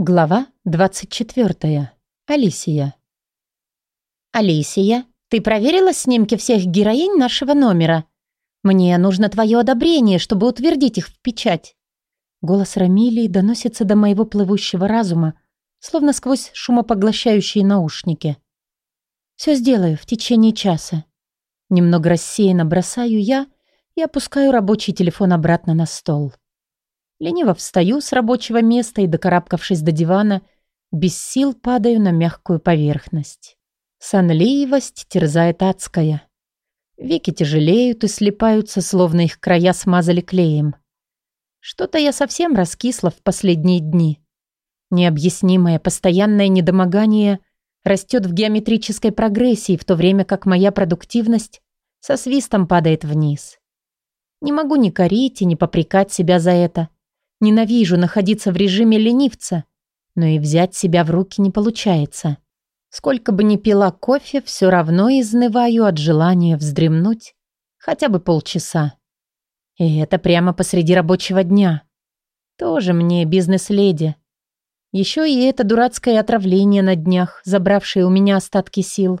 Глава 24. Алисия. «Алисия, ты проверила снимки всех героинь нашего номера? Мне нужно твое одобрение, чтобы утвердить их в печать». Голос Рамилии доносится до моего плывущего разума, словно сквозь шумопоглощающие наушники. «Все сделаю в течение часа». Немного рассеянно бросаю я и опускаю рабочий телефон обратно на стол. Лениво встаю с рабочего места и, докарабкавшись до дивана, без сил падаю на мягкую поверхность. Сонливость терзает адская. Веки тяжелеют и слипаются, словно их края смазали клеем. Что-то я совсем раскисла в последние дни. Необъяснимое постоянное недомогание растет в геометрической прогрессии, в то время как моя продуктивность со свистом падает вниз. Не могу ни корить и ни попрекать себя за это. Ненавижу находиться в режиме ленивца, но и взять себя в руки не получается. Сколько бы ни пила кофе, все равно изнываю от желания вздремнуть хотя бы полчаса. И это прямо посреди рабочего дня. Тоже мне бизнес-леди. Еще и это дурацкое отравление на днях, забравшее у меня остатки сил.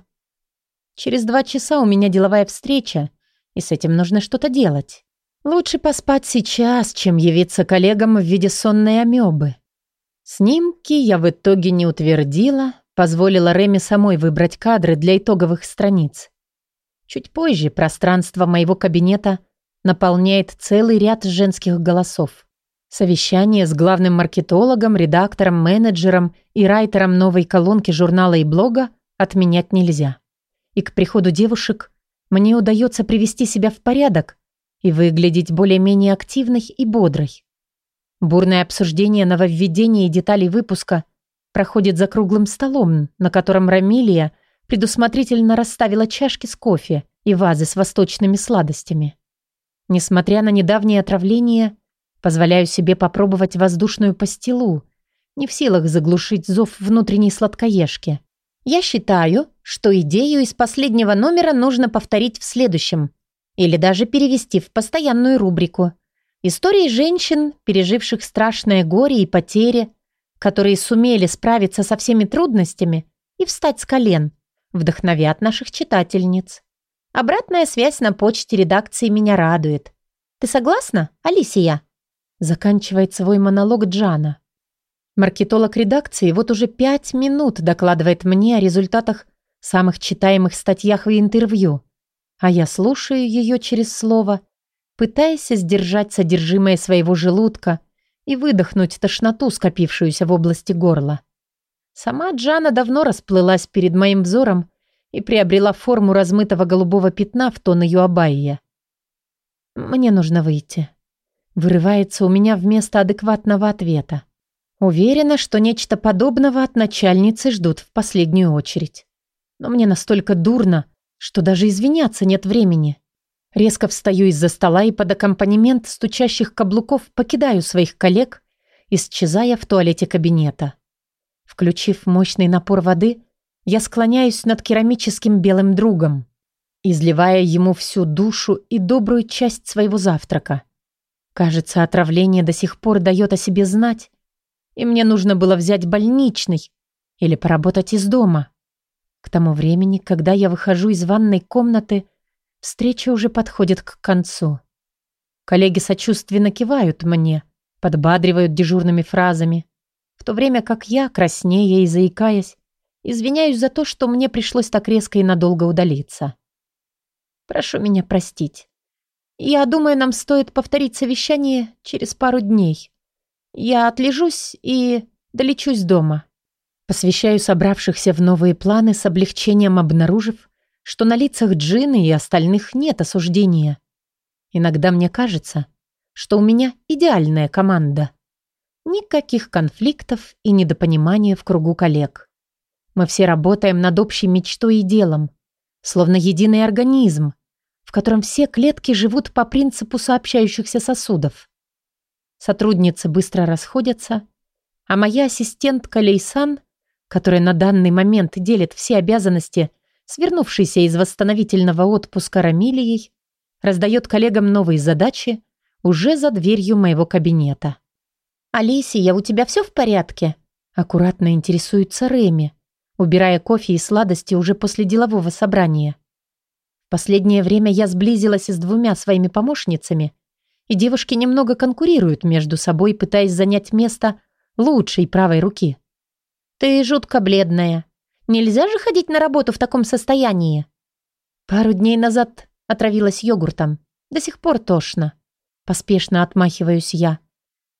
Через два часа у меня деловая встреча, и с этим нужно что-то делать. Лучше поспать сейчас, чем явиться коллегам в виде сонной амебы. Снимки я в итоге не утвердила, позволила Реми самой выбрать кадры для итоговых страниц. Чуть позже пространство моего кабинета наполняет целый ряд женских голосов. Совещание с главным маркетологом, редактором, менеджером и райтером новой колонки журнала и блога отменять нельзя. И к приходу девушек мне удается привести себя в порядок, и выглядеть более-менее активной и бодрой. Бурное обсуждение нововведений и деталей выпуска проходит за круглым столом, на котором Рамилия предусмотрительно расставила чашки с кофе и вазы с восточными сладостями. Несмотря на недавнее отравление, позволяю себе попробовать воздушную пастилу, не в силах заглушить зов внутренней сладкоежки. Я считаю, что идею из последнего номера нужно повторить в следующем, или даже перевести в постоянную рубрику. Истории женщин, переживших страшное горе и потери, которые сумели справиться со всеми трудностями и встать с колен, вдохновят наших читательниц. Обратная связь на почте редакции меня радует. Ты согласна, Алисия? Заканчивает свой монолог Джана. Маркетолог редакции вот уже пять минут докладывает мне о результатах самых читаемых статьях и интервью а я слушаю ее через слово, пытаясь сдержать содержимое своего желудка и выдохнуть тошноту, скопившуюся в области горла. Сама Джана давно расплылась перед моим взором и приобрела форму размытого голубого пятна в тон ее абайя. «Мне нужно выйти». Вырывается у меня вместо адекватного ответа. Уверена, что нечто подобного от начальницы ждут в последнюю очередь. Но мне настолько дурно, что даже извиняться нет времени. Резко встаю из-за стола и под аккомпанемент стучащих каблуков покидаю своих коллег, исчезая в туалете кабинета. Включив мощный напор воды, я склоняюсь над керамическим белым другом, изливая ему всю душу и добрую часть своего завтрака. Кажется, отравление до сих пор дает о себе знать, и мне нужно было взять больничный или поработать из дома. К тому времени, когда я выхожу из ванной комнаты, встреча уже подходит к концу. Коллеги сочувственно кивают мне, подбадривают дежурными фразами, в то время как я, краснея и заикаясь, извиняюсь за то, что мне пришлось так резко и надолго удалиться. Прошу меня простить. Я думаю, нам стоит повторить совещание через пару дней. Я отлежусь и долечусь дома. Посвящаю собравшихся в новые планы с облегчением обнаружив, что на лицах Джины и остальных нет осуждения. Иногда мне кажется, что у меня идеальная команда. Никаких конфликтов и недопонимания в кругу коллег. Мы все работаем над общей мечтой и делом, словно единый организм, в котором все клетки живут по принципу сообщающихся сосудов. Сотрудницы быстро расходятся, а моя ассистентка Лейсан которая на данный момент делит все обязанности, свернувшейся из восстановительного отпуска Рамилией, раздает коллегам новые задачи уже за дверью моего кабинета. «Алисия, у тебя все в порядке?» Аккуратно интересуется Реми, убирая кофе и сладости уже после делового собрания. В последнее время я сблизилась с двумя своими помощницами, и девушки немного конкурируют между собой, пытаясь занять место лучшей правой руки. «Ты жутко бледная. Нельзя же ходить на работу в таком состоянии?» Пару дней назад отравилась йогуртом. До сих пор тошно. Поспешно отмахиваюсь я.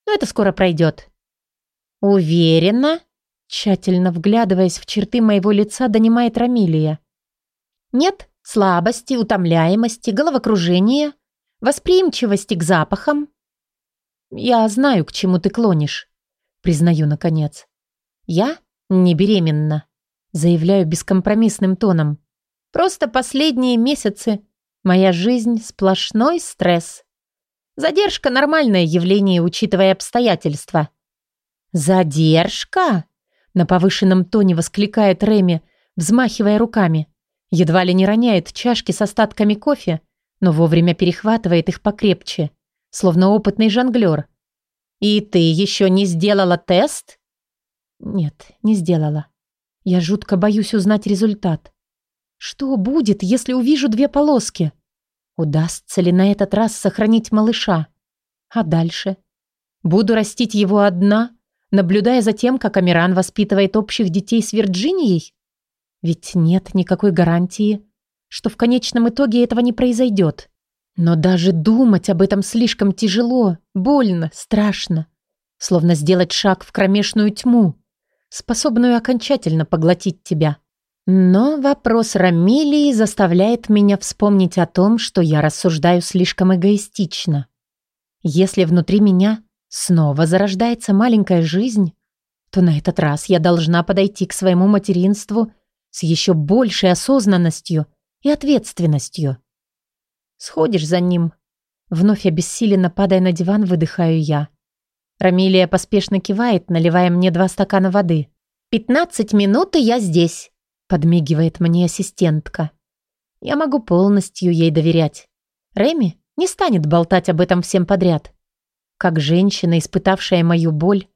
Но это скоро пройдет. «Уверена?» Тщательно вглядываясь в черты моего лица, донимает Рамилия. «Нет слабости, утомляемости, головокружения, восприимчивости к запахам?» «Я знаю, к чему ты клонишь», — признаю наконец. «Я не беременна», — заявляю бескомпромиссным тоном. «Просто последние месяцы моя жизнь — сплошной стресс. Задержка — нормальное явление, учитывая обстоятельства». «Задержка?» — на повышенном тоне воскликает Реми, взмахивая руками. Едва ли не роняет чашки с остатками кофе, но вовремя перехватывает их покрепче, словно опытный жонглер. «И ты еще не сделала тест?» «Нет, не сделала. Я жутко боюсь узнать результат. Что будет, если увижу две полоски? Удастся ли на этот раз сохранить малыша? А дальше? Буду растить его одна, наблюдая за тем, как Амиран воспитывает общих детей с Вирджинией? Ведь нет никакой гарантии, что в конечном итоге этого не произойдет. Но даже думать об этом слишком тяжело, больно, страшно. Словно сделать шаг в кромешную тьму, способную окончательно поглотить тебя. Но вопрос Рамилии заставляет меня вспомнить о том, что я рассуждаю слишком эгоистично. Если внутри меня снова зарождается маленькая жизнь, то на этот раз я должна подойти к своему материнству с еще большей осознанностью и ответственностью. Сходишь за ним. Вновь обессиленно падая на диван, выдыхаю я. Рамилия поспешно кивает, наливая мне два стакана воды. «Пятнадцать минут, и я здесь», — подмигивает мне ассистентка. Я могу полностью ей доверять. Реми не станет болтать об этом всем подряд. Как женщина, испытавшая мою боль,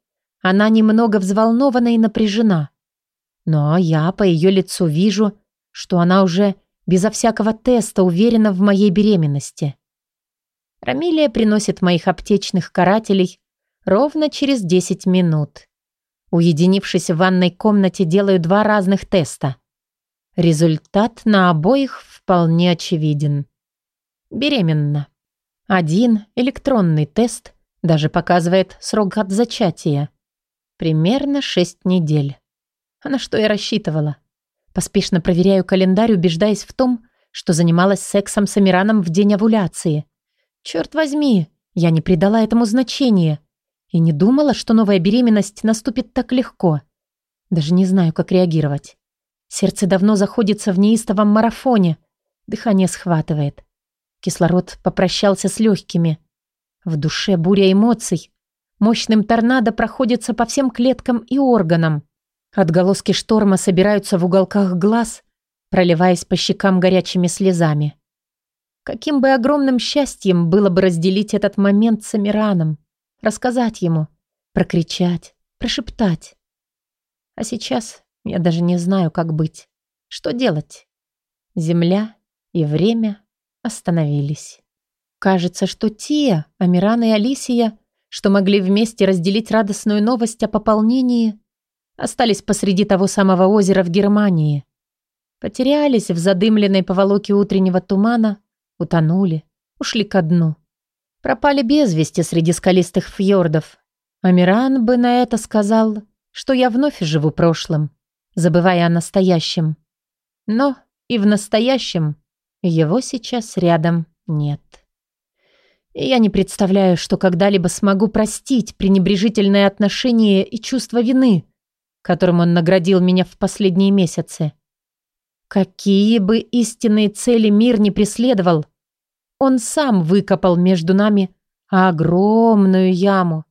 она немного взволнована и напряжена. Но я по ее лицу вижу, что она уже безо всякого теста уверена в моей беременности. Рамилия приносит моих аптечных карателей ровно через 10 минут. Уединившись в ванной комнате, делаю два разных теста. Результат на обоих вполне очевиден. Беременна. Один электронный тест даже показывает срок от зачатия. Примерно шесть недель. А на что я рассчитывала? Поспешно проверяю календарь, убеждаясь в том, что занималась сексом с Амираном в день овуляции. Черт возьми, я не придала этому значения. И не думала, что новая беременность наступит так легко. Даже не знаю, как реагировать. Сердце давно заходится в неистовом марафоне. Дыхание схватывает. Кислород попрощался с легкими. В душе буря эмоций. Мощным торнадо проходится по всем клеткам и органам. Отголоски шторма собираются в уголках глаз, проливаясь по щекам горячими слезами. Каким бы огромным счастьем было бы разделить этот момент с Амираном, рассказать ему, прокричать, прошептать. А сейчас я даже не знаю, как быть. Что делать? Земля и время остановились. Кажется, что те, Амиран и Алисия, что могли вместе разделить радостную новость о пополнении, остались посреди того самого озера в Германии. Потерялись в задымленной поволоке утреннего тумана, утонули, ушли ко дну. Пропали без вести среди скалистых фьордов. Амиран бы на это сказал, что я вновь живу прошлым, забывая о настоящем. Но и в настоящем его сейчас рядом нет. Я не представляю, что когда-либо смогу простить пренебрежительное отношение и чувство вины, которым он наградил меня в последние месяцы. Какие бы истинные цели мир не преследовал, он сам выкопал между нами огромную яму,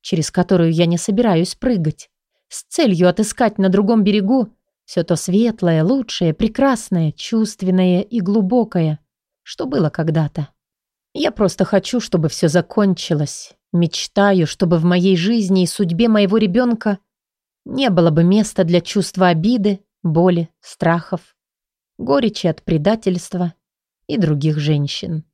через которую я не собираюсь прыгать, с целью отыскать на другом берегу все то светлое, лучшее, прекрасное, чувственное и глубокое, что было когда-то. Я просто хочу, чтобы все закончилось. Мечтаю, чтобы в моей жизни и судьбе моего ребенка не было бы места для чувства обиды, боли, страхов, горечи от предательства и других женщин.